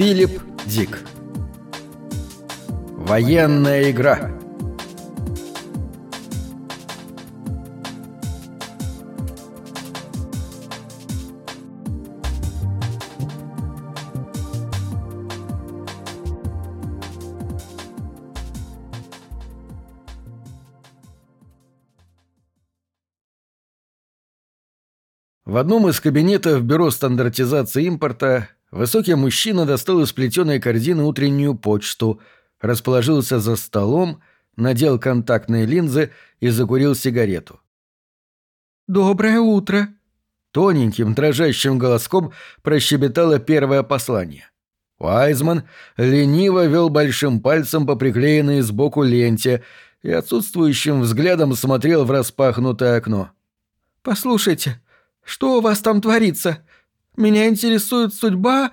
Филипп Дик. Военная игра одном из кабинетов Бюро стандартизации импорта высокий мужчина достал из плетеной корзины утреннюю почту, расположился за столом, надел контактные линзы и закурил сигарету. «Доброе утро!» Тоненьким, дрожащим голоском прощебетало первое послание. Уайзман лениво вел большим пальцем по приклеенной сбоку ленте и отсутствующим взглядом смотрел в распахнутое окно. «Послушайте, что у вас там творится? Меня интересует судьба...»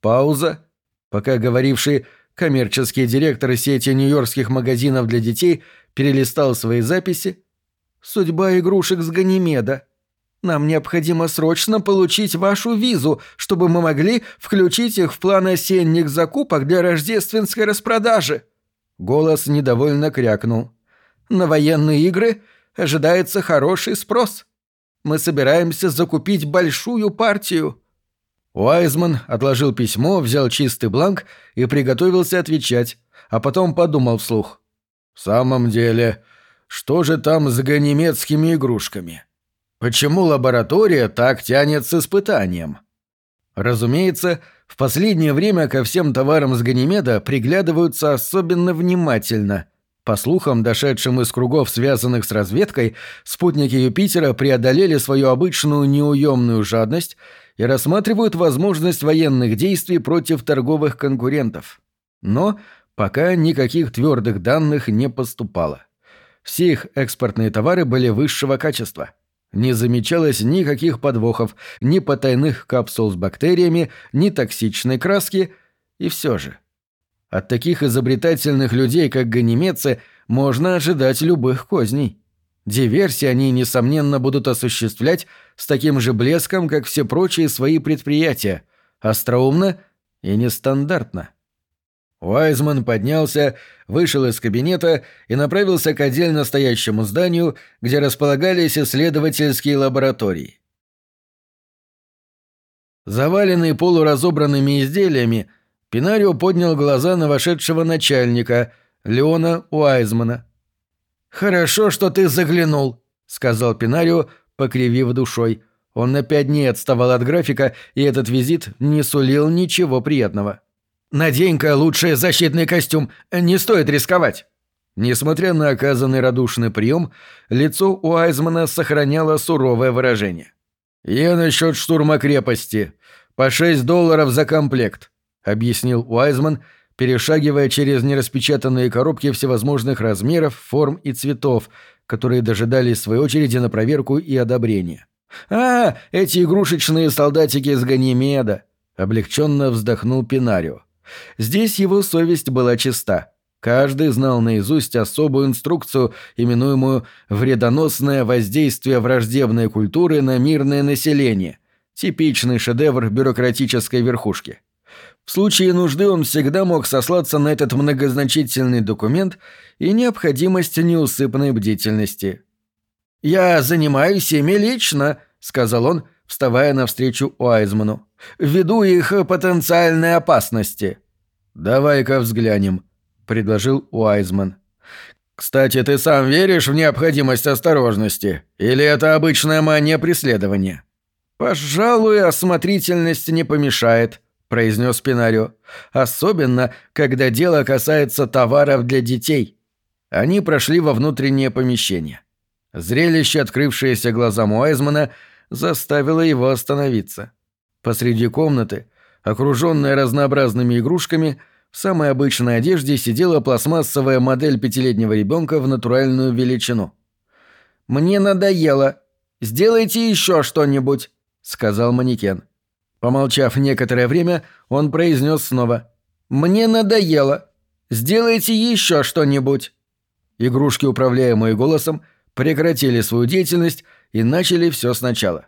Пауза, пока говоривший коммерческий директор сети нью-йоркских магазинов для детей перелистал свои записи. «Судьба игрушек с Ганимеда. Нам необходимо срочно получить вашу визу, чтобы мы могли включить их в план осенних закупок для рождественской распродажи». Голос недовольно крякнул. «На военные игры ожидается хороший спрос». Мы собираемся закупить большую партию». Уайзман отложил письмо, взял чистый бланк и приготовился отвечать, а потом подумал вслух. «В самом деле, что же там с ганимедскими игрушками? Почему лаборатория так тянет с испытанием?» Разумеется, в последнее время ко всем товарам с Ганимеда приглядываются особенно внимательно – по слухам, дошедшим из кругов, связанных с разведкой, спутники Юпитера преодолели свою обычную неуемную жадность и рассматривают возможность военных действий против торговых конкурентов. Но пока никаких твердых данных не поступало. Все их экспортные товары были высшего качества. Не замечалось никаких подвохов, ни потайных капсул с бактериями, ни токсичной краски, и все же – от таких изобретательных людей, как ганимедцы, можно ожидать любых козней. Диверсии они, несомненно, будут осуществлять с таким же блеском, как все прочие свои предприятия, остроумно и нестандартно. Уайзман поднялся, вышел из кабинета и направился к отдельно стоящему зданию, где располагались исследовательские лаборатории. Заваленный полуразобранными изделиями, Пинарио поднял глаза на вошедшего начальника, Леона Уайзмана. «Хорошо, что ты заглянул», — сказал Пинарио, покривив душой. Он на пять дней отставал от графика, и этот визит не сулил ничего приятного. «Надень-ка лучший защитный костюм, не стоит рисковать». Несмотря на оказанный радушный прием, лицо у Айзмана сохраняло суровое выражение. «Я насчет штурма крепости. По шесть долларов за комплект. — объяснил Уайзман, перешагивая через нераспечатанные коробки всевозможных размеров, форм и цветов, которые дожидались своей очереди на проверку и одобрение. «А, эти игрушечные солдатики с Ганимеда!» — облегченно вздохнул Пинарио. Здесь его совесть была чиста. Каждый знал наизусть особую инструкцию, именуемую «вредоносное воздействие враждебной культуры на мирное население», типичный шедевр бюрократической верхушки. В случае нужды он всегда мог сослаться на этот многозначительный документ и необходимость неусыпной бдительности. «Я занимаюсь ими лично», — сказал он, вставая навстречу Уайзману. «Ввиду их потенциальной опасности». «Давай-ка взглянем», — предложил Уайзман. «Кстати, ты сам веришь в необходимость осторожности? Или это обычная мания преследования?» «Пожалуй, осмотрительность не помешает», произнес Пинарио. «Особенно, когда дело касается товаров для детей». Они прошли во внутреннее помещение. Зрелище, открывшееся глазам Уайзмана, заставило его остановиться. Посреди комнаты, окруженная разнообразными игрушками, в самой обычной одежде сидела пластмассовая модель пятилетнего ребенка в натуральную величину. «Мне надоело. Сделайте еще что-нибудь», — сказал манекен. Помолчав некоторое время, он произнес снова. «Мне надоело. Сделайте еще что-нибудь». Игрушки, управляемые голосом, прекратили свою деятельность и начали все сначала.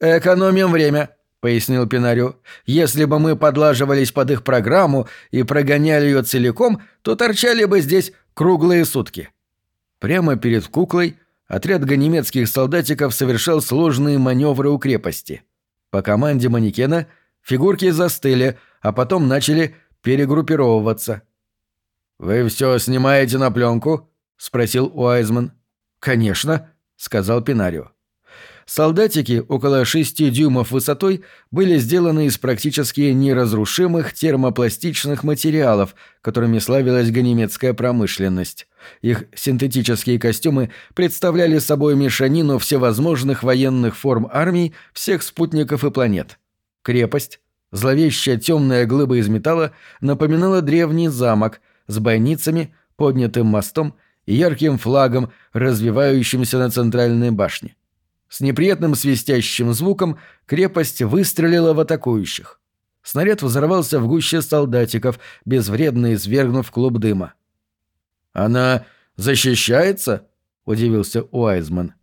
«Экономим время. — пояснил Пинарио. «Если бы мы подлаживались под их программу и прогоняли ее целиком, то торчали бы здесь круглые сутки». Прямо перед куклой отряд ганемецких солдатиков совершал сложные маневры у крепости. По команде манекена фигурки застыли, а потом начали перегруппировываться. «Вы все снимаете на пленку?» — спросил Уайзман. «Конечно», — сказал Пинарио. Солдатики около 6 дюймов высотой были сделаны из практически неразрушимых термопластичных материалов, которыми славилась ганемецкая промышленность. Их синтетические костюмы представляли собой мешанину всевозможных военных форм армий всех спутников и планет. Крепость, зловещая темная глыба из металла, напоминала древний замок с бойницами, поднятым мостом и ярким флагом, развивающимся на центральной башне. С неприятным свистящим звуком крепость выстрелила в атакующих. Снаряд взорвался в гуще солдатиков, безвредно извергнув клуб дыма. «Она защищается?» — удивился Уайзман.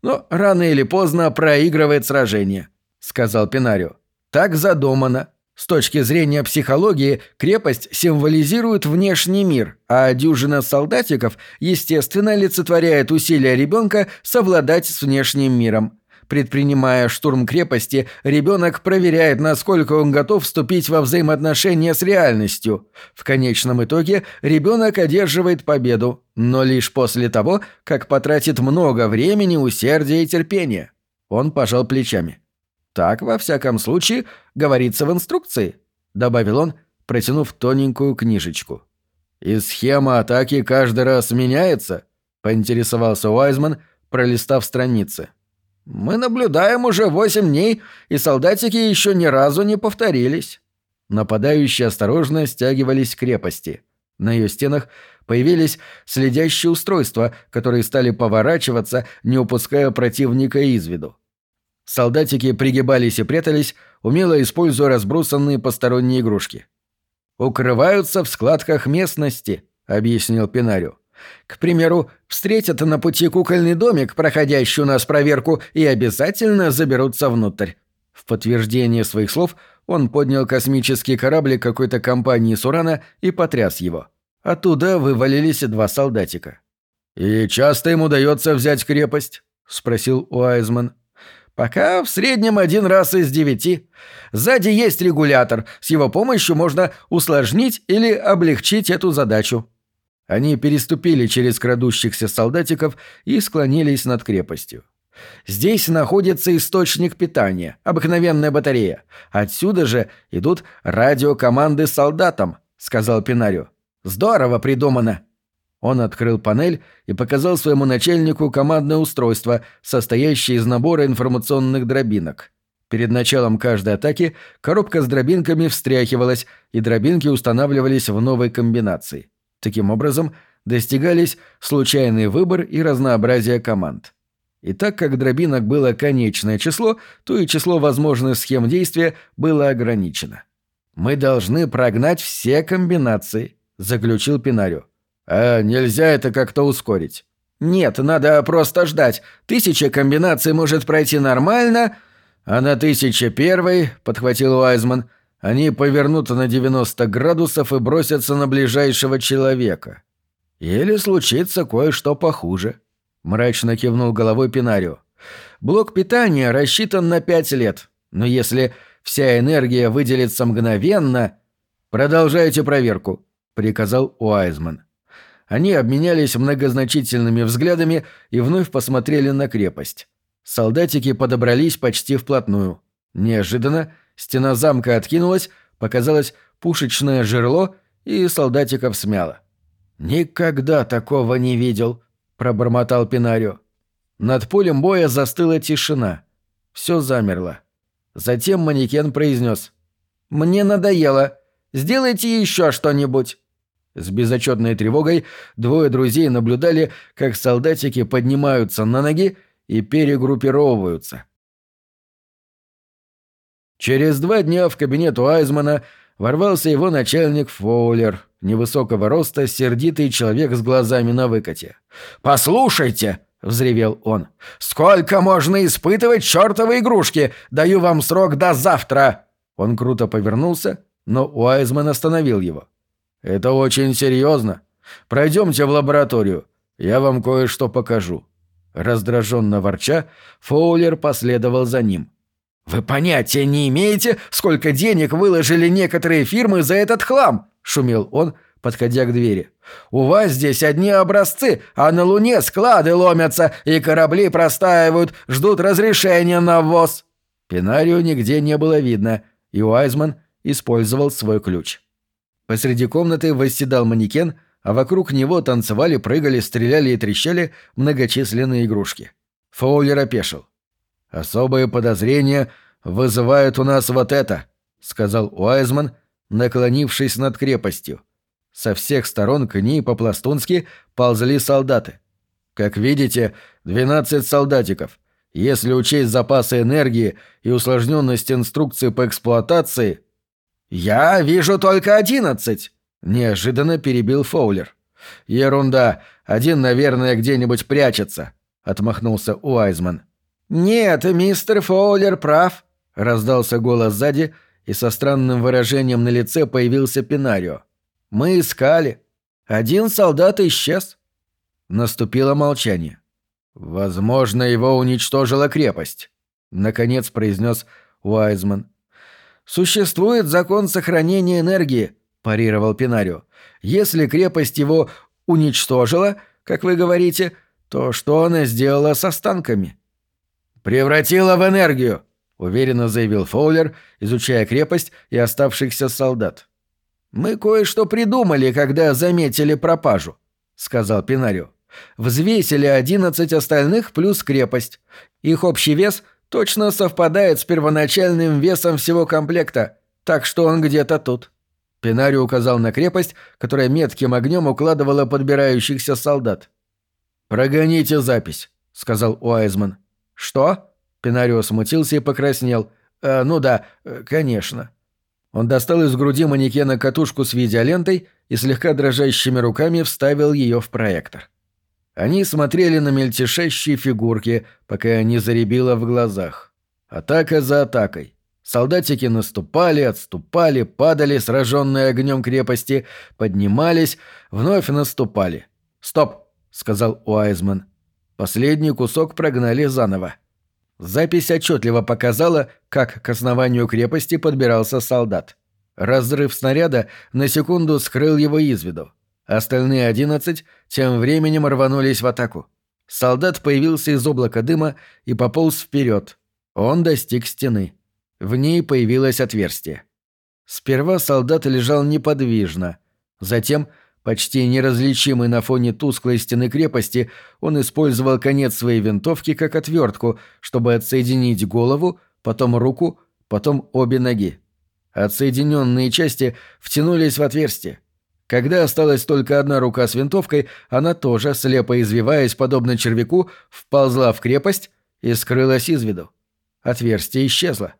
«Но рано или поздно проигрывает сражение», — сказал Пинарио. «Так задумано. С точки зрения психологии, крепость символизирует внешний мир, а дюжина солдатиков, естественно, олицетворяет усилия ребенка совладать с внешним миром. Предпринимая штурм крепости, ребенок проверяет, насколько он готов вступить во взаимоотношения с реальностью. В конечном итоге ребенок одерживает победу, но лишь после того, как потратит много времени, усердия и терпения. Он пожал плечами. Так, во всяком случае, говорится в инструкции», — добавил он, протянув тоненькую книжечку. «И схема атаки каждый раз меняется?» — поинтересовался Уайзман, пролистав страницы. «Мы наблюдаем уже восемь дней, и солдатики еще ни разу не повторились». Нападающие осторожно стягивались к крепости. На ее стенах появились следящие устройства, которые стали поворачиваться, не упуская противника из виду. Солдатики пригибались и прятались, умело используя разбросанные посторонние игрушки. «Укрываются в складках местности», — объяснил Пинарио. «К примеру, встретят на пути кукольный домик, проходящий у нас проверку, и обязательно заберутся внутрь». В подтверждение своих слов он поднял космический корабль какой-то компании Сурана и потряс его. Оттуда вывалились два солдатика. «И часто им удается взять крепость?» — спросил Уайзман. Пока в среднем один раз из девяти. Сзади есть регулятор, с его помощью можно усложнить или облегчить эту задачу. Они переступили через крадущихся солдатиков и склонились над крепостью. Здесь находится источник питания, обыкновенная батарея. Отсюда же идут радиокоманды солдатам, сказал Пинарио. Здорово придумано. Он открыл панель и показал своему начальнику командное устройство, состоящее из набора информационных дробинок. Перед началом каждой атаки коробка с дробинками встряхивалась, и дробинки устанавливались в новой комбинации. Таким образом, достигались случайный выбор и разнообразие команд. И так как дробинок было конечное число, то и число возможных схем действия было ограничено. «Мы должны прогнать все комбинации», — заключил Пинарио. «А нельзя это как-то ускорить?» «Нет, надо просто ждать. Тысяча комбинаций может пройти нормально, а на тысяча первой, — подхватил Уайзман, — они повернут на 90 градусов и бросятся на ближайшего человека. Или случится кое-что похуже», — мрачно кивнул головой Пинарио. «Блок питания рассчитан на пять лет, но если вся энергия выделится мгновенно...» «Продолжайте проверку», — приказал Уайзман. Они обменялись многозначительными взглядами и вновь посмотрели на крепость. Солдатики подобрались почти вплотную. Неожиданно стена замка откинулась, показалось пушечное жерло, и солдатиков смяло. «Никогда такого не видел», — пробормотал Пинарио. Над полем боя застыла тишина. Все замерло. Затем манекен произнес. «Мне надоело. Сделайте еще что-нибудь». С безотчетной тревогой двое друзей наблюдали, как солдатики поднимаются на ноги и перегруппировываются. Через два дня в кабинет Уайзмана ворвался его начальник Фоулер, невысокого роста, сердитый человек с глазами на выкате. «Послушайте!» — взревел он. «Сколько можно испытывать чертовы игрушки? Даю вам срок до завтра!» Он круто повернулся, но Уайзман остановил его. «Это очень серьезно. Пройдемте в лабораторию. Я вам кое-что покажу». Раздраженно ворча, Фоулер последовал за ним. «Вы понятия не имеете, сколько денег выложили некоторые фирмы за этот хлам!» — шумел он, подходя к двери. «У вас здесь одни образцы, а на Луне склады ломятся, и корабли простаивают, ждут разрешения на ввоз». Пенарию нигде не было видно, и Уайзман использовал свой ключ. Посреди комнаты восседал манекен, а вокруг него танцевали, прыгали, стреляли и трещали многочисленные игрушки. Фоулер опешил. «Особое подозрение вызывает у нас вот это», — сказал Уайзман, наклонившись над крепостью. Со всех сторон к ней по-пластунски ползли солдаты. Как видите, 12 солдатиков. Если учесть запасы энергии и усложненность инструкции по эксплуатации... «Я вижу только одиннадцать!» — неожиданно перебил Фоулер. «Ерунда. Один, наверное, где-нибудь прячется», — отмахнулся Уайзман. «Нет, мистер Фоулер прав», — раздался голос сзади, и со странным выражением на лице появился Пинарио. «Мы искали. Один солдат исчез». Наступило молчание. «Возможно, его уничтожила крепость», — наконец произнес Уайзман. «Существует закон сохранения энергии», — парировал Пинарио. «Если крепость его уничтожила, как вы говорите, то что она сделала с останками?» «Превратила в энергию», — уверенно заявил Фоулер, изучая крепость и оставшихся солдат. «Мы кое-что придумали, когда заметили пропажу», — сказал Пинарио. «Взвесили одиннадцать остальных плюс крепость. Их общий вес точно совпадает с первоначальным весом всего комплекта, так что он где-то тут». Пинарио указал на крепость, которая метким огнем укладывала подбирающихся солдат. «Прогоните запись», — сказал Уайзман. «Что?» Пенарио смутился и покраснел. «Э, «Ну да, э, конечно». Он достал из груди манекена катушку с видеолентой и слегка дрожащими руками вставил ее в проектор. Они смотрели на мельтешащие фигурки, пока не заребило в глазах. Атака за атакой. Солдатики наступали, отступали, падали, сраженные огнем крепости, поднимались, вновь наступали. «Стоп!» — сказал Уайзман. Последний кусок прогнали заново. Запись отчетливо показала, как к основанию крепости подбирался солдат. Разрыв снаряда на секунду скрыл его из виду. Остальные одиннадцать тем временем рванулись в атаку. Солдат появился из облака дыма и пополз вперед. Он достиг стены. В ней появилось отверстие. Сперва солдат лежал неподвижно. Затем Почти неразличимый на фоне тусклой стены крепости, он использовал конец своей винтовки как отвертку, чтобы отсоединить голову, потом руку, потом обе ноги. Отсоединенные части втянулись в отверстие. Когда осталась только одна рука с винтовкой, она тоже, слепо извиваясь, подобно червяку, вползла в крепость и скрылась из виду. Отверстие исчезло.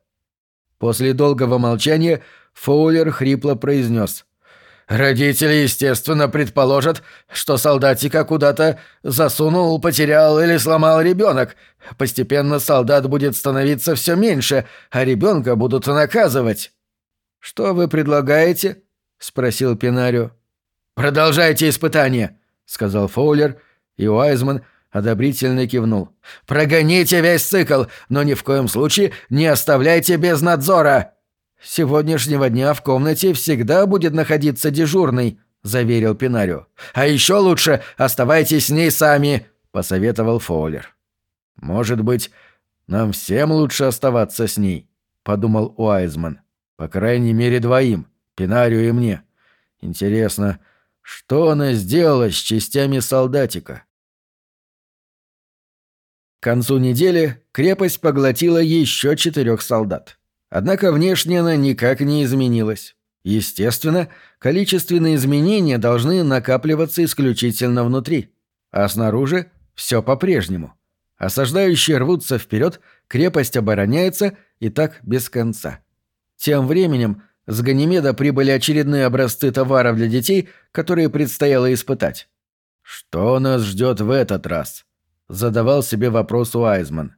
После долгого молчания Фоулер хрипло произнес Родители, естественно, предположат, что солдатика куда-то засунул, потерял или сломал ребенок. Постепенно солдат будет становиться все меньше, а ребенка будут наказывать. «Что вы предлагаете?» — спросил Пинарио. «Продолжайте испытание», — сказал Фоулер, и Уайзман одобрительно кивнул. «Прогоните весь цикл, но ни в коем случае не оставляйте без надзора!» сегодняшнего дня в комнате всегда будет находиться дежурный», — заверил Пинарио. «А еще лучше оставайтесь с ней сами», — посоветовал Фоулер. «Может быть, нам всем лучше оставаться с ней», — подумал Уайзман. «По крайней мере двоим, Пинарио и мне. Интересно, что она сделала с частями солдатика?» К концу недели крепость поглотила еще четырех солдат. Однако внешне она никак не изменилась. Естественно, количественные изменения должны накапливаться исключительно внутри, а снаружи все по-прежнему. Осаждающие рвутся вперед, крепость обороняется и так без конца. Тем временем с Ганимеда прибыли очередные образцы товаров для детей, которые предстояло испытать. «Что нас ждет в этот раз?» — задавал себе вопрос Уайзман.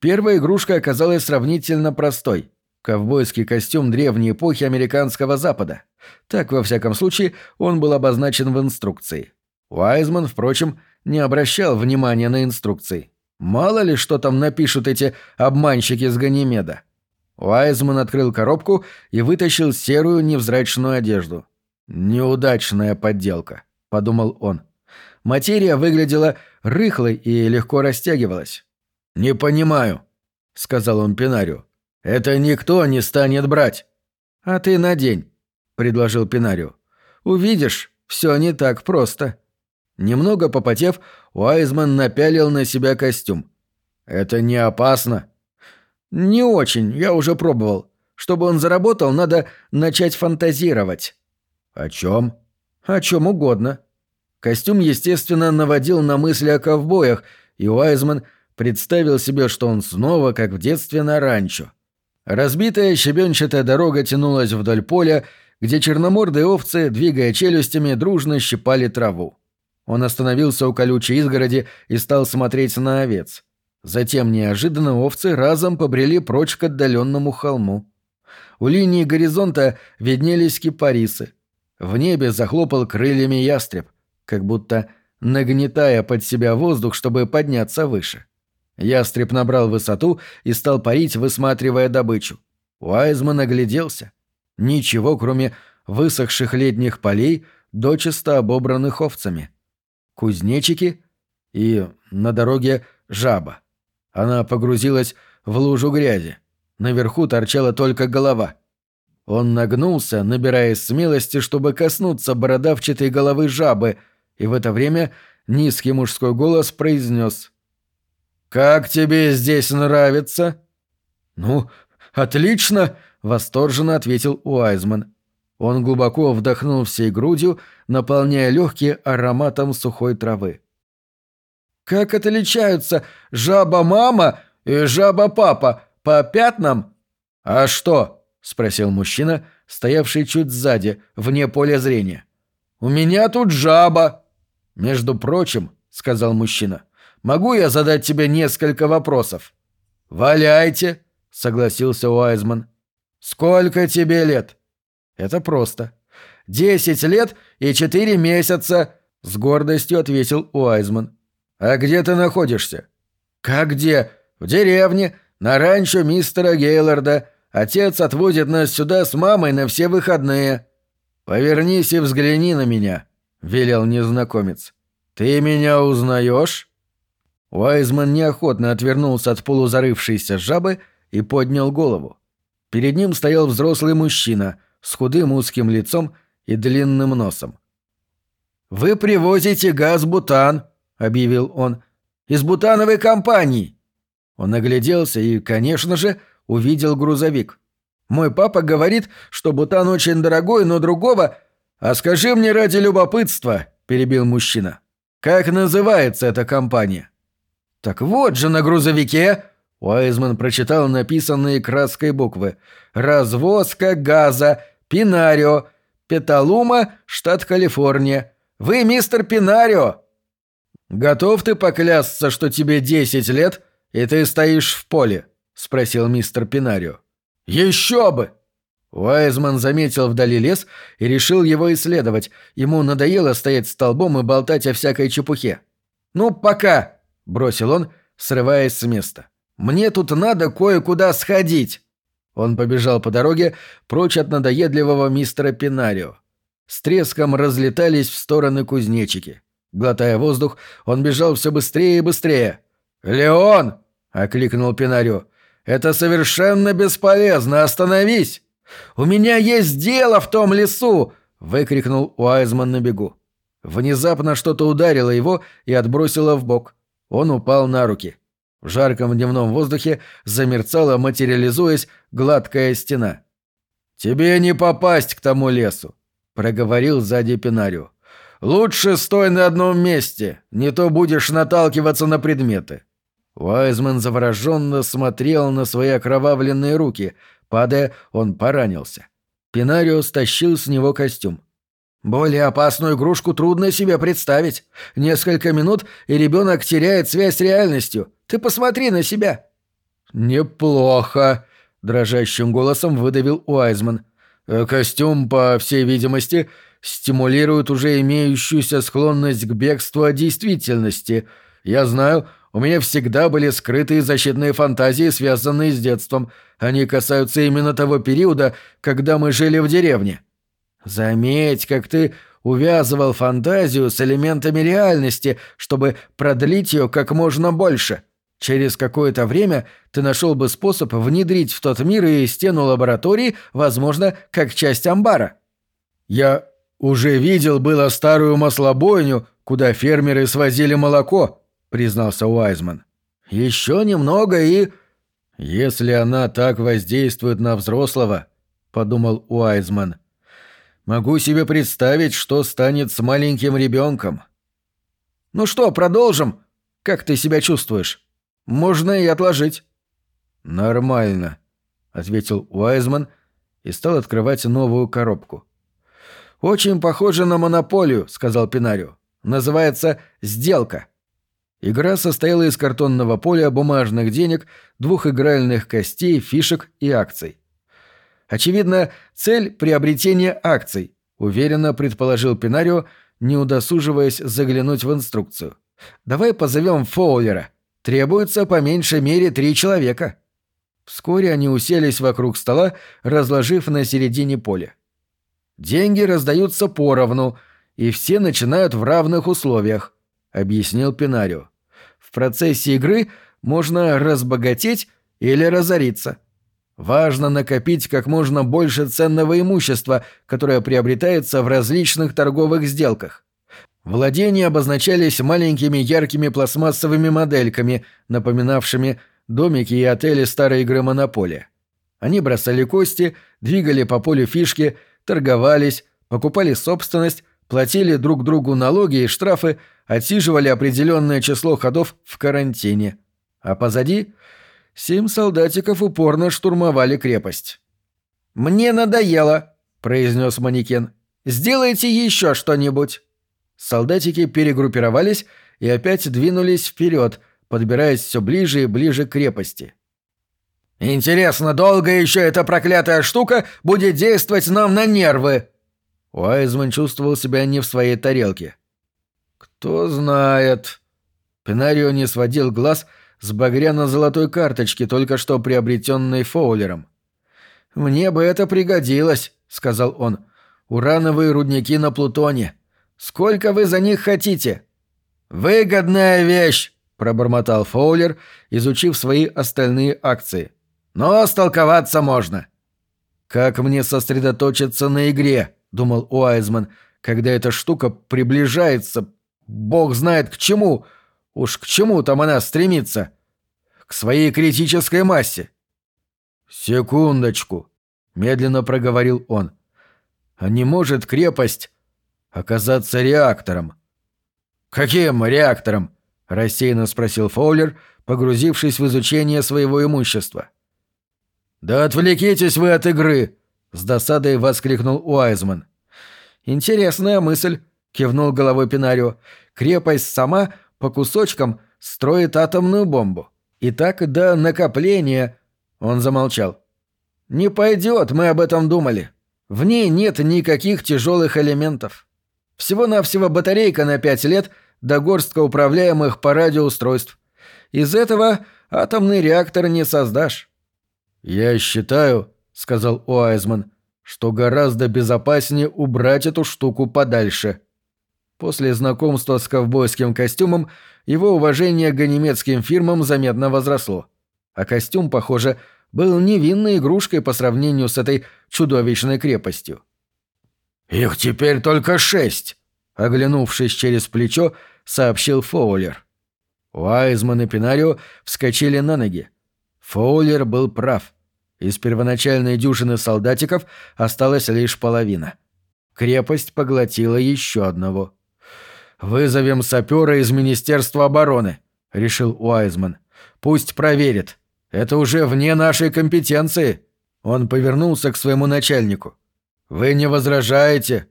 Первая игрушка оказалась сравнительно простой. Ковбойский костюм древней эпохи американского Запада. Так, во всяком случае, он был обозначен в инструкции. Уайзман, впрочем, не обращал внимания на инструкции. Мало ли, что там напишут эти обманщики с Ганимеда. Уайзман открыл коробку и вытащил серую невзрачную одежду. «Неудачная подделка», — подумал он. Материя выглядела рыхлой и легко растягивалась. «Не понимаю», — сказал он Пинарио. «Это никто не станет брать». «А ты надень», — предложил Пинарио. «Увидишь, все не так просто». Немного попотев, Уайзман напялил на себя костюм. «Это не опасно?» «Не очень, я уже пробовал. Чтобы он заработал, надо начать фантазировать». «О чем?» «О чем угодно». Костюм, естественно, наводил на мысли о ковбоях, и Уайзман представил себе, что он снова, как в детстве, на ранчо. Разбитая щебенчатая дорога тянулась вдоль поля, где черномордые овцы, двигая челюстями, дружно щипали траву. Он остановился у колючей изгороди и стал смотреть на овец. Затем неожиданно овцы разом побрели прочь к отдаленному холму. У линии горизонта виднелись кипарисы. В небе захлопал крыльями ястреб, как будто нагнетая под себя воздух, чтобы подняться выше. Ястреб набрал высоту и стал парить, высматривая добычу. Уайзман огляделся. Ничего, кроме высохших летних полей, дочисто обобранных овцами — кузнечики и на дороге жаба. Она погрузилась в лужу грязи. Наверху торчала только голова. Он нагнулся, набираясь смелости, чтобы коснуться бородавчатой головы жабы, и в это время низкий мужской голос произнес «Как тебе здесь нравится?» «Ну, отлично!» — восторженно ответил Уайзман. Он глубоко вдохнул всей грудью, наполняя легкие ароматом сухой травы. «Как отличаются жаба-мама и жаба-папа по пятнам?» «А что?» — спросил мужчина, стоявший чуть сзади, вне поля зрения. «У меня тут жаба!» «Между прочим», — сказал мужчина, — «могу я задать тебе несколько вопросов?» «Валяйте», — согласился Уайзман. «Сколько тебе лет?» «Это просто». «Десять лет и четыре месяца», — с гордостью ответил Уайзман. «А где ты находишься?» «Как где? В деревне, на ранчо мистера Гейлорда. Отец отвозит нас сюда с мамой на все выходные». «Повернись и взгляни на меня», — велел незнакомец. «Ты меня узнаешь?» Уайзман неохотно отвернулся от полузарывшейся жабы и поднял голову. Перед ним стоял взрослый мужчина — с худым узким лицом и длинным носом. «Вы привозите газ-бутан», — объявил он, — «из бутановой компании». Он огляделся и, конечно же, увидел грузовик. «Мой папа говорит, что бутан очень дорогой, но другого...» «А скажи мне ради любопытства», — перебил мужчина. «Как называется эта компания?» «Так вот же на грузовике», Уайзман прочитал написанные краской буквы. «Развозка газа. Пинарио. Петалума, штат Калифорния. Вы мистер Пинарио?» «Готов ты поклясться, что тебе десять лет, и ты стоишь в поле?» — спросил мистер Пинарио. «Еще бы!» Уайзман заметил вдали лес и решил его исследовать. Ему надоело стоять столбом и болтать о всякой чепухе. «Ну, пока!» — бросил он, срываясь с места. Мне тут надо кое-куда сходить!» Он побежал по дороге прочь от надоедливого мистера Пинарио. С треском разлетались в стороны кузнечики. Глотая воздух, он бежал все быстрее и быстрее. «Леон!» — окликнул Пинарио. «Это совершенно бесполезно! Остановись! У меня есть дело в том лесу!» — выкрикнул Уайзман на бегу. Внезапно что-то ударило его и отбросило в бок. Он упал на руки. В жарком дневном воздухе замерцала, материализуясь, гладкая стена. «Тебе не попасть к тому лесу», — проговорил сзади Пинарио. «Лучше стой на одном месте, не то будешь наталкиваться на предметы». Уайзман завороженно смотрел на свои окровавленные руки. Падая, он поранился. Пинарио стащил с него костюм. Более опасную игрушку трудно себе представить. Несколько минут, и ребенок теряет связь с реальностью. Ты посмотри на себя. Неплохо, дрожащим голосом выдавил Уайзман. Костюм, по всей видимости, стимулирует уже имеющуюся склонность к бегству от действительности. Я знаю, у меня всегда были скрытые защитные фантазии, связанные с детством. Они касаются именно того периода, когда мы жили в деревне. Заметь, как ты увязывал фантазию с элементами реальности, чтобы продлить ее как можно больше. Через какое-то время ты нашел бы способ внедрить в тот мир и стену лаборатории, возможно, как часть амбара. Я уже видел было старую маслобойню, куда фермеры свозили молоко, признался Уайзман. Еще немного и... Если она так воздействует на взрослого, подумал Уайзман, — Могу себе представить, что станет с маленьким ребенком. Ну что, продолжим? Как ты себя чувствуешь? Можно и отложить. Нормально, ответил Уайзман и стал открывать новую коробку. Очень похоже на монополию, сказал Пинарио. Называется «Сделка». Игра состояла из картонного поля, бумажных денег, двух игральных костей, фишек и акций. Очевидно, цель – приобретение акций, уверенно предположил Пинарио, не удосуживаясь заглянуть в инструкцию. «Давай позовем Фоулера. Требуется по меньшей мере три человека». Вскоре они уселись вокруг стола, разложив на середине поля. «Деньги раздаются поровну, и все начинают в равных условиях», — объяснил Пинарио. «В процессе игры можно разбогатеть или разориться». Важно накопить как можно больше ценного имущества, которое приобретается в различных торговых сделках. Владения обозначались маленькими яркими пластмассовыми модельками, напоминавшими домики и отели старой игры «Монополия». Они бросали кости, двигали по полю фишки, торговались, покупали собственность, платили друг другу налоги и штрафы, отсиживали определенное число ходов в карантине. А позади Семь солдатиков упорно штурмовали крепость. «Мне надоело», — произнес манекен. «Сделайте еще что-нибудь». Солдатики перегруппировались и опять двинулись вперед, подбираясь все ближе и ближе к крепости. «Интересно, долго еще эта проклятая штука будет действовать нам на нервы?» Уайзман чувствовал себя не в своей тарелке. «Кто знает...» Пенарио не сводил глаз с багряно-золотой карточки, только что приобретенной Фоулером. «Мне бы это пригодилось», — сказал он. «Урановые рудники на Плутоне. Сколько вы за них хотите?» «Выгодная вещь», — пробормотал Фоулер, изучив свои остальные акции. «Но столковаться можно». «Как мне сосредоточиться на игре?» — думал Уайзман, когда эта штука приближается. «Бог знает к чему!» Уж к чему там она стремится? К своей критической массе. «Секундочку», — медленно проговорил он. «А не может крепость оказаться реактором?» «Каким реактором?» — рассеянно спросил Фоулер, погрузившись в изучение своего имущества. «Да отвлекитесь вы от игры!» — с досадой воскликнул Уайзман. «Интересная мысль», — кивнул головой Пинарио. «Крепость сама по кусочкам строит атомную бомбу. И так до накопления...» Он замолчал. «Не пойдет, мы об этом думали. В ней нет никаких тяжелых элементов. Всего-навсего батарейка на пять лет до горстка управляемых по радиоустройств. Из этого атомный реактор не создашь». «Я считаю», — сказал Уайзман, — «что гораздо безопаснее убрать эту штуку подальше». После знакомства с ковбойским костюмом его уважение к немецким фирмам заметно возросло. А костюм, похоже, был невинной игрушкой по сравнению с этой чудовищной крепостью. «Их теперь только шесть!» — оглянувшись через плечо, сообщил Фоулер. Уайзман и Пинарио вскочили на ноги. Фоулер был прав. Из первоначальной дюжины солдатиков осталась лишь половина. Крепость поглотила еще одного. «Вызовем сапера из Министерства обороны», — решил Уайзман. «Пусть проверит. Это уже вне нашей компетенции». Он повернулся к своему начальнику. «Вы не возражаете?»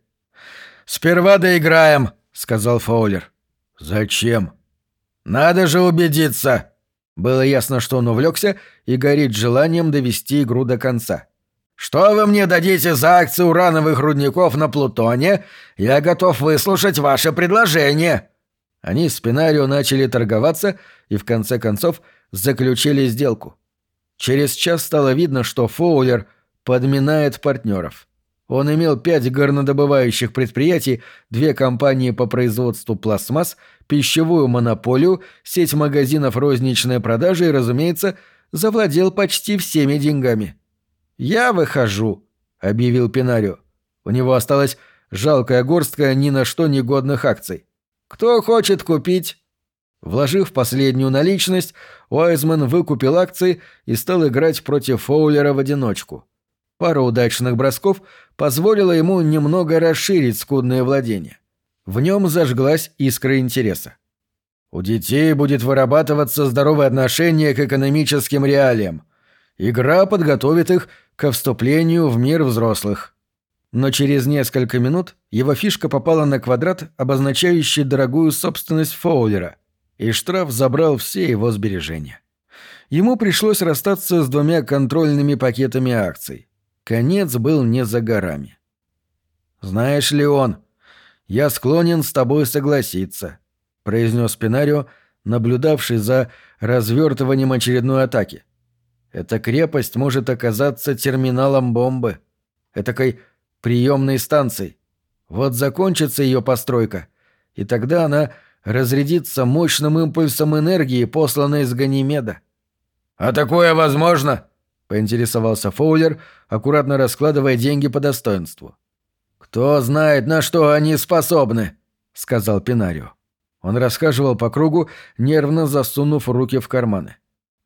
«Сперва доиграем», — сказал Фаулер. «Зачем?» «Надо же убедиться!» Было ясно, что он увлекся и горит желанием довести игру до конца. «Что вы мне дадите за акции урановых рудников на Плутоне? Я готов выслушать ваше предложение!» Они с Пинарио начали торговаться и в конце концов заключили сделку. Через час стало видно, что Фоулер подминает партнеров. Он имел пять горнодобывающих предприятий, две компании по производству пластмасс, пищевую монополию, сеть магазинов розничной продажи и, разумеется, завладел почти всеми деньгами. «Я выхожу», — объявил Пинарио. У него осталась жалкая горстка ни на что негодных акций. «Кто хочет купить?» Вложив последнюю наличность, Уайзман выкупил акции и стал играть против Фоулера в одиночку. Пара удачных бросков позволила ему немного расширить скудные владения. В нем зажглась искра интереса. У детей будет вырабатываться здоровое отношение к экономическим реалиям. Игра подготовит их ко вступлению в мир взрослых. Но через несколько минут его фишка попала на квадрат, обозначающий дорогую собственность Фоулера, и штраф забрал все его сбережения. Ему пришлось расстаться с двумя контрольными пакетами акций. Конец был не за горами. «Знаешь ли он, я склонен с тобой согласиться», — произнес Пинарио, наблюдавший за развертыванием очередной атаки. «Эта крепость может оказаться терминалом бомбы, этакой приемной станцией. Вот закончится ее постройка, и тогда она разрядится мощным импульсом энергии, посланной из Ганимеда». «А такое возможно?» — поинтересовался Фоулер, аккуратно раскладывая деньги по достоинству. «Кто знает, на что они способны», — сказал Пинарио. Он расхаживал по кругу, нервно засунув руки в карманы.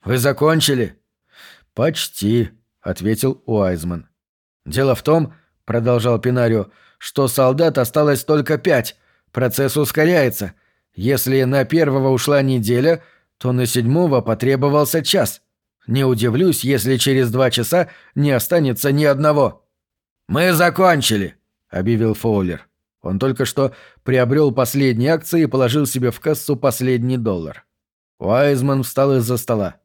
«Вы закончили?» «Почти», — ответил Уайзман. «Дело в том», — продолжал Пинарио, — «что солдат осталось только пять. Процесс ускоряется. Если на первого ушла неделя, то на седьмого потребовался час. Не удивлюсь, если через два часа не останется ни одного. «Мы закончили», — объявил Фоулер. Он только что приобрел последние акции и положил себе в кассу последний доллар. Уайзман встал из-за стола.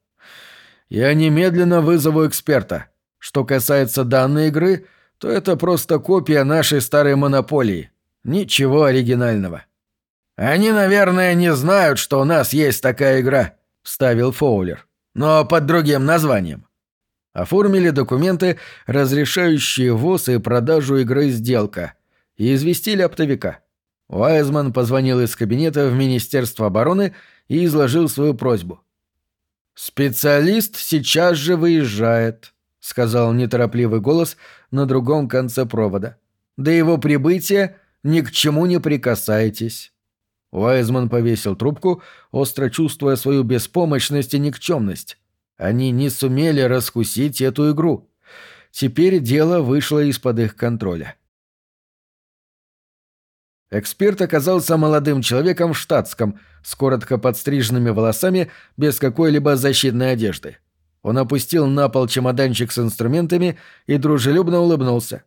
«Я немедленно вызову эксперта. Что касается данной игры, то это просто копия нашей старой монополии. Ничего оригинального». «Они, наверное, не знают, что у нас есть такая игра», — вставил Фоулер но под другим названием. Оформили документы, разрешающие ввоз и продажу игры «Сделка», и известили оптовика. Уайзман позвонил из кабинета в Министерство обороны и изложил свою просьбу. «Специалист сейчас же выезжает», — сказал неторопливый голос на другом конце провода. «До его прибытия ни к чему не прикасайтесь». Уайзман повесил трубку, остро чувствуя свою беспомощность и никчемность. Они не сумели раскусить эту игру. Теперь дело вышло из-под их контроля. Эксперт оказался молодым человеком в штатском, с коротко подстриженными волосами, без какой-либо защитной одежды. Он опустил на пол чемоданчик с инструментами и дружелюбно улыбнулся.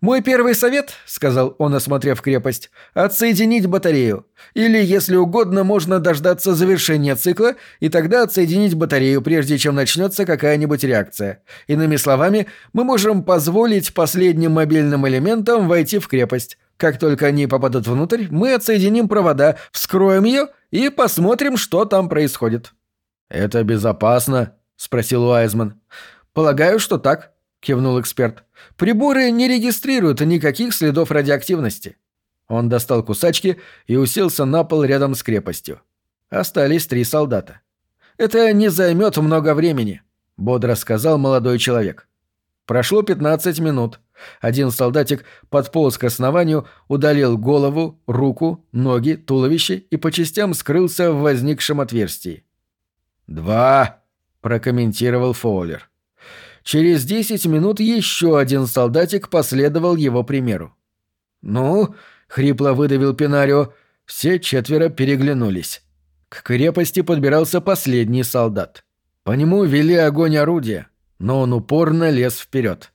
«Мой первый совет, — сказал он, осмотрев крепость, — отсоединить батарею. Или, если угодно, можно дождаться завершения цикла и тогда отсоединить батарею, прежде чем начнется какая-нибудь реакция. Иными словами, мы можем позволить последним мобильным элементам войти в крепость. Как только они попадут внутрь, мы отсоединим провода, вскроем ее и посмотрим, что там происходит». «Это безопасно?» — спросил Уайзман. «Полагаю, что так», — кивнул эксперт. «Приборы не регистрируют никаких следов радиоактивности». Он достал кусачки и уселся на пол рядом с крепостью. Остались три солдата. «Это не займет много времени», — бодро сказал молодой человек. Прошло 15 минут. Один солдатик подполз к основанию, удалил голову, руку, ноги, туловище и по частям скрылся в возникшем отверстии. «Два», — прокомментировал Фоулер. Через десять минут еще один солдатик последовал его примеру. «Ну?» — хрипло выдавил Пинарио. Все четверо переглянулись. К крепости подбирался последний солдат. По нему вели огонь орудия, но он упорно лез вперед.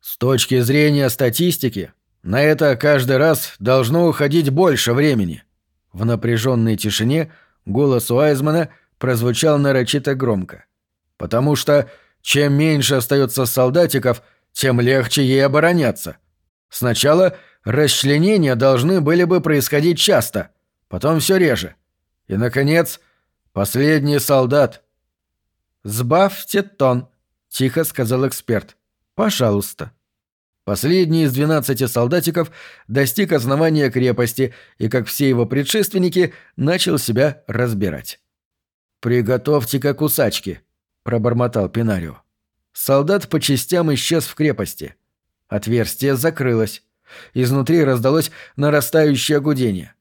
С точки зрения статистики, На это каждый раз должно уходить больше времени. В напряженной тишине голос Уайзмана прозвучал нарочито громко. Потому что чем меньше остается солдатиков, тем легче ей обороняться. Сначала расчленения должны были бы происходить часто, потом все реже. И, наконец, последний солдат. «Сбавьте тон», — тихо сказал эксперт. «Пожалуйста». Последний из двенадцати солдатиков достиг основания крепости и, как все его предшественники, начал себя разбирать. «Приготовьте-ка кусачки», — пробормотал Пинарио. Солдат по частям исчез в крепости. Отверстие закрылось. Изнутри раздалось нарастающее гудение.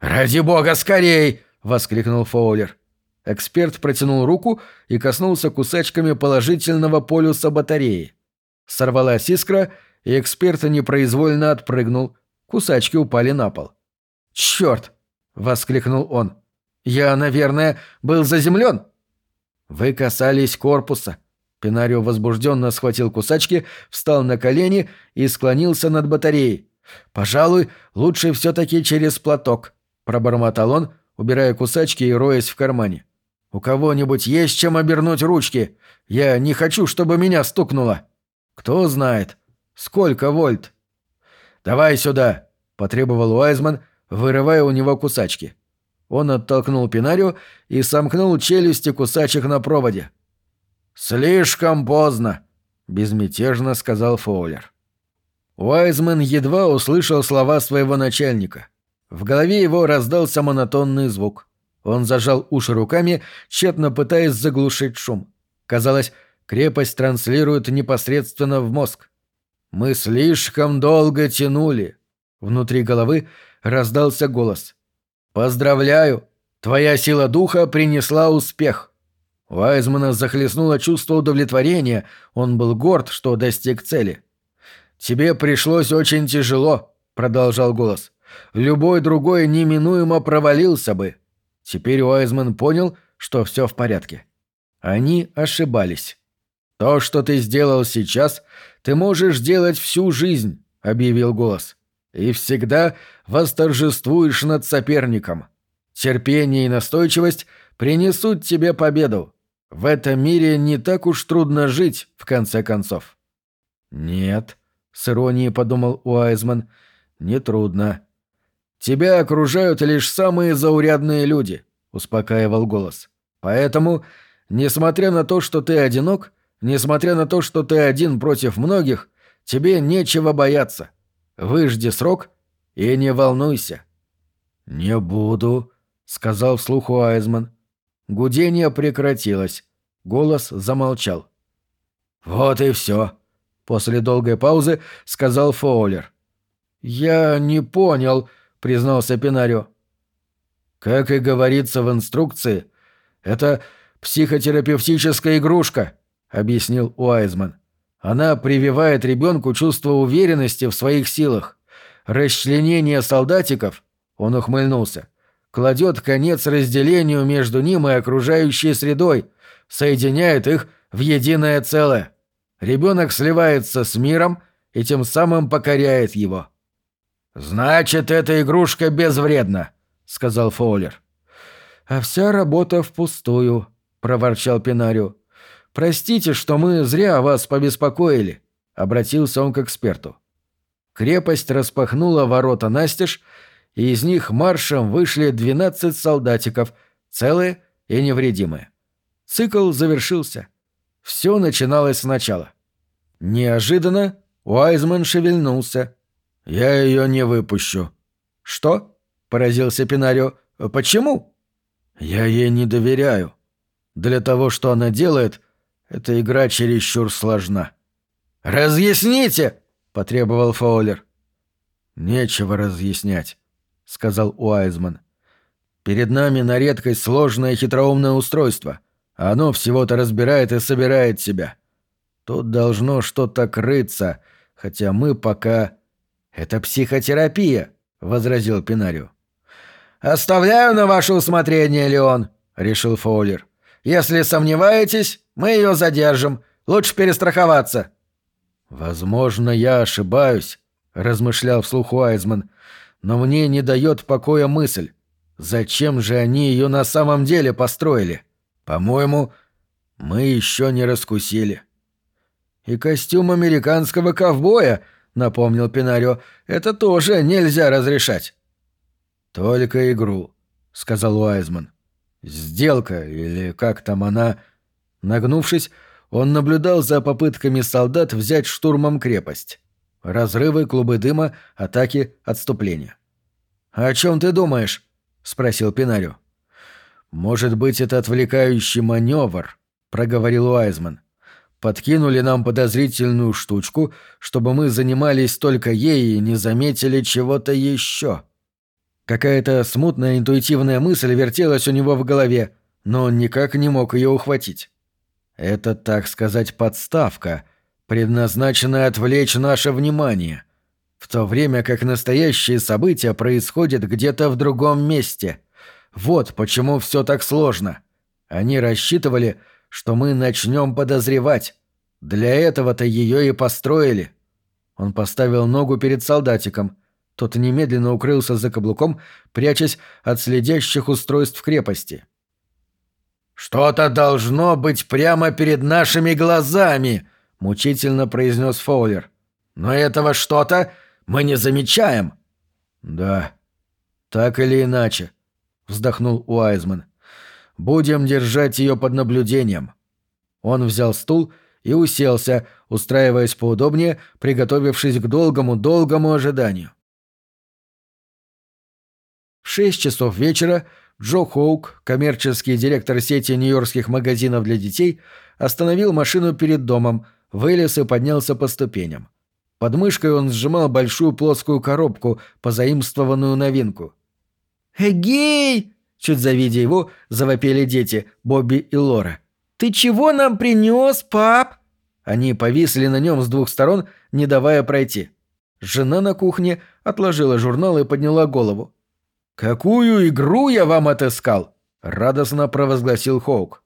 «Ради бога, скорей!» — воскликнул Фоулер. Эксперт протянул руку и коснулся кусачками положительного полюса батареи. Сорвалась искра, и эксперт непроизвольно отпрыгнул. Кусачки упали на пол. «Черт!» — воскликнул он. «Я, наверное, был заземлен?» «Вы касались корпуса». Пинарио возбужденно схватил кусачки, встал на колени и склонился над батареей. «Пожалуй, лучше все-таки через платок», — пробормотал он, убирая кусачки и роясь в кармане. «У кого-нибудь есть чем обернуть ручки? Я не хочу, чтобы меня стукнуло». «Кто знает. Сколько вольт?» «Давай сюда», — потребовал Уайзман, вырывая у него кусачки. Он оттолкнул Пинарио и сомкнул челюсти кусачек на проводе. «Слишком поздно», — безмятежно сказал Фоулер. Уайзман едва услышал слова своего начальника. В голове его раздался монотонный звук. Он зажал уши руками, тщетно пытаясь заглушить шум. Казалось, крепость транслирует непосредственно в мозг. «Мы слишком долго тянули». Внутри головы раздался голос. «Поздравляю! Твоя сила духа принесла успех!» Вайзмана захлестнуло чувство удовлетворения, он был горд, что достиг цели. «Тебе пришлось очень тяжело», — продолжал голос. «Любой другой неминуемо провалился бы». Теперь Уайзман понял, что все в порядке. Они ошибались. «То, что ты сделал сейчас, ты можешь делать всю жизнь», — объявил голос. «И всегда восторжествуешь над соперником. Терпение и настойчивость принесут тебе победу. В этом мире не так уж трудно жить, в конце концов». «Нет», — с иронией подумал Уайзман, — «нетрудно». «Тебя окружают лишь самые заурядные люди», — успокаивал голос. «Поэтому, несмотря на то, что ты одинок, несмотря на то, что ты один против многих, тебе нечего бояться. Выжди срок и не волнуйся». «Не буду», — сказал вслух Уайзман. Гудение прекратилось. Голос замолчал. «Вот и все», — после долгой паузы сказал Фоулер. «Я не понял», — признался Пинарио. «Как и говорится в инструкции, это психотерапевтическая игрушка», — объяснил Уайзман. «Она прививает ребенку чувство уверенности в своих силах. Расчленение солдатиков...» — он ухмыльнулся кладет конец разделению между ним и окружающей средой, соединяет их в единое целое. Ребенок сливается с миром и тем самым покоряет его. «Значит, эта игрушка безвредна», — сказал Фоулер. «А вся работа впустую», — проворчал Пинарио. «Простите, что мы зря вас побеспокоили», — обратился он к эксперту. Крепость распахнула ворота настежь, и из них маршем вышли 12 солдатиков, целые и невредимые. Цикл завершился. Все начиналось сначала. Неожиданно Уайзман шевельнулся. «Я ее не выпущу». «Что?» — поразился Пинарио. «Почему?» «Я ей не доверяю. Для того, что она делает, эта игра чересчур сложна». «Разъясните!» — потребовал Фаулер. «Нечего разъяснять. — сказал Уайзман. «Перед нами на редкость сложное хитроумное устройство. Оно всего-то разбирает и собирает себя. Тут должно что-то крыться, хотя мы пока...» «Это психотерапия», — возразил Пинарио. «Оставляю на ваше усмотрение, Леон», — решил Фоулер. «Если сомневаетесь, мы ее задержим. Лучше перестраховаться». «Возможно, я ошибаюсь», —— размышлял вслух Уайзман. «Но мне не дает покоя мысль. Зачем же они ее на самом деле построили? По-моему, мы еще не раскусили». «И костюм американского ковбоя», — напомнил Пинарио, — «это тоже нельзя разрешать». «Только игру», — сказал Уайзман. «Сделка, или как там она...» Нагнувшись, он наблюдал за попытками солдат взять штурмом крепость. Разрывы, клубы дыма, атаки, отступления. «О чем ты думаешь?» — спросил Пинарио. «Может быть, это отвлекающий маневр», — проговорил Уайзман. «Подкинули нам подозрительную штучку, чтобы мы занимались только ей и не заметили чего-то еще». Какая-то смутная интуитивная мысль вертелась у него в голове, но он никак не мог ее ухватить. Это, так сказать, подставка, предназначенная отвлечь наше внимание, в то время как настоящие события происходят где-то в другом месте. Вот почему все так сложно. Они рассчитывали, что мы начнем подозревать. Для этого-то ее и построили. Он поставил ногу перед солдатиком. Тот немедленно укрылся за каблуком, прячась от следящих устройств крепости. — «Что-то должно быть прямо перед нашими глазами», — мучительно произнес Фоулер. «Но этого что-то мы не замечаем». «Да, так или иначе», — вздохнул Уайзман. «Будем держать ее под наблюдением». Он взял стул и уселся, устраиваясь поудобнее, приготовившись к долгому-долгому ожиданию. В шесть часов вечера Джо Хоук, коммерческий директор сети нью-йоркских магазинов для детей, остановил машину перед домом, вылез и поднялся по ступеням. Под мышкой он сжимал большую плоскую коробку, позаимствованную новинку. «Эгей!» — чуть завидя его, завопели дети, Бобби и Лора. «Ты чего нам принес, пап?» Они повисли на нем с двух сторон, не давая пройти. Жена на кухне отложила журнал и подняла голову. «Какую игру я вам отыскал?» — радостно провозгласил Хоук.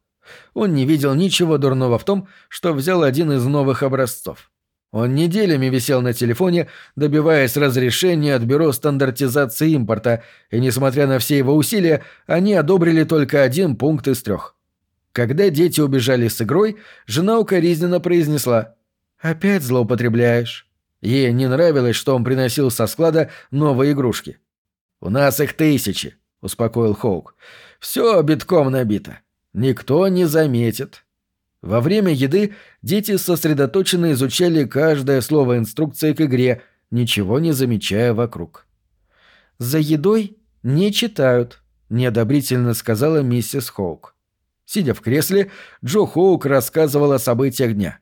Он не видел ничего дурного в том, что взял один из новых образцов. Он неделями висел на телефоне, добиваясь разрешения от Бюро стандартизации импорта, и, несмотря на все его усилия, они одобрили только один пункт из трех. Когда дети убежали с игрой, жена укоризненно произнесла «Опять злоупотребляешь». Ей не нравилось, что он приносил со склада новые игрушки. «У нас их тысячи», — успокоил Хоук. «Все битком набито. Никто не заметит». Во время еды дети сосредоточенно изучали каждое слово инструкции к игре, ничего не замечая вокруг. «За едой не читают», — неодобрительно сказала миссис Хоук. Сидя в кресле, Джо Хоук рассказывал о событиях дня.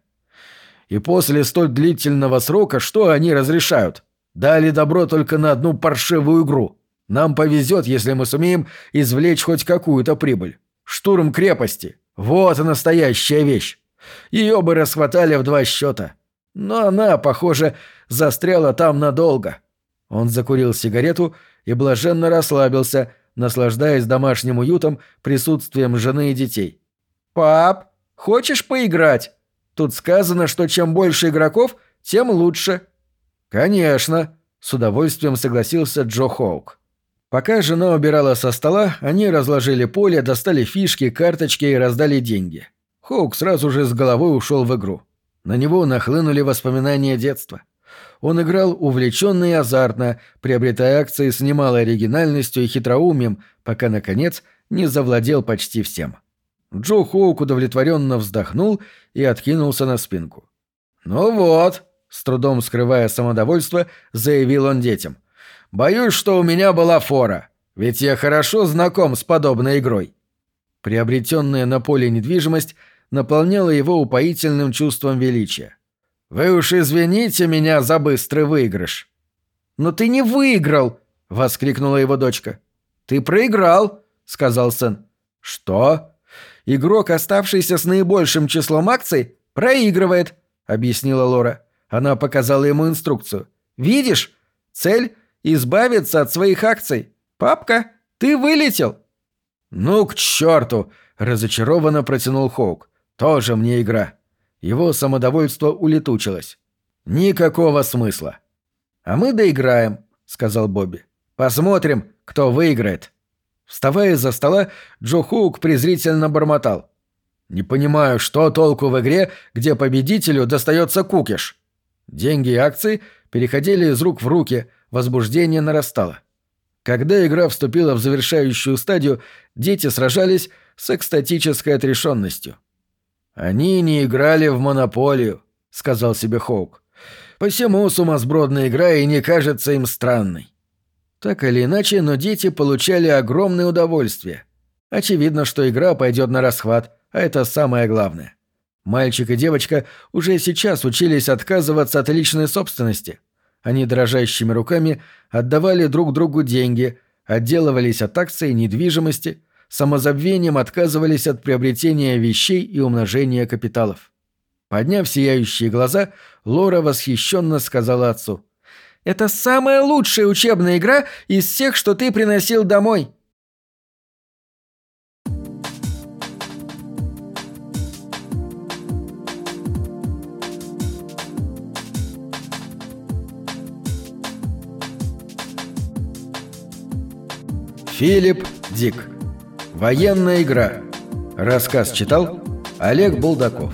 «И после столь длительного срока что они разрешают? Дали добро только на одну паршивую игру. Нам повезет, если мы сумеем извлечь хоть какую-то прибыль. Штурм крепости. Вот настоящая вещь. Ее бы расхватали в два счета. Но она, похоже, застряла там надолго. Он закурил сигарету и блаженно расслабился, наслаждаясь домашним уютом, присутствием жены и детей. «Пап, хочешь поиграть? Тут сказано, что чем больше игроков, тем лучше». «Конечно», — с удовольствием согласился Джо Хоук. Пока жена убирала со стола, они разложили поле, достали фишки, карточки и раздали деньги. Хоук сразу же с головой ушел в игру. На него нахлынули воспоминания детства. Он играл увлеченно и азартно, приобретая акции с немалой оригинальностью и хитроумием, пока, наконец, не завладел почти всем. Джо Хоук удовлетворенно вздохнул и откинулся на спинку. «Ну вот», — с трудом скрывая самодовольство, заявил он детям — Боюсь, что у меня была фора, ведь я хорошо знаком с подобной игрой. Приобретенная на поле недвижимость наполняла его упоительным чувством величия. «Вы уж извините меня за быстрый выигрыш». «Но ты не выиграл!» — воскликнула его дочка. «Ты проиграл!» — сказал сын. «Что?» «Игрок, оставшийся с наибольшим числом акций, проигрывает», — объяснила Лора. Она показала ему инструкцию. «Видишь? Цель избавиться от своих акций. Папка, ты вылетел!» «Ну к черту!» — разочарованно протянул Хоук. «Тоже мне игра». Его самодовольство улетучилось. Никакого смысла. «А мы доиграем», — сказал Бобби. «Посмотрим, кто выиграет». Вставая из-за стола, Джо Хук презрительно бормотал. «Не понимаю, что толку в игре, где победителю достается кукиш?» Деньги и акции переходили из рук в руки, возбуждение нарастало. Когда игра вступила в завершающую стадию, дети сражались с экстатической отрешенностью. «Они не играли в монополию», — сказал себе Хоук. «Посему сумасбродная игра и не кажется им странной». Так или иначе, но дети получали огромное удовольствие. Очевидно, что игра пойдет на расхват, а это самое главное. Мальчик и девочка уже сейчас учились отказываться от личной собственности. Они дрожащими руками отдавали друг другу деньги, отделывались от акций недвижимости, самозабвением отказывались от приобретения вещей и умножения капиталов. Подняв сияющие глаза, Лора восхищенно сказала отцу. «Это самая лучшая учебная игра из всех, что ты приносил домой!» Филипп Дик Военная игра. Рассказ читал Олег Булдаков.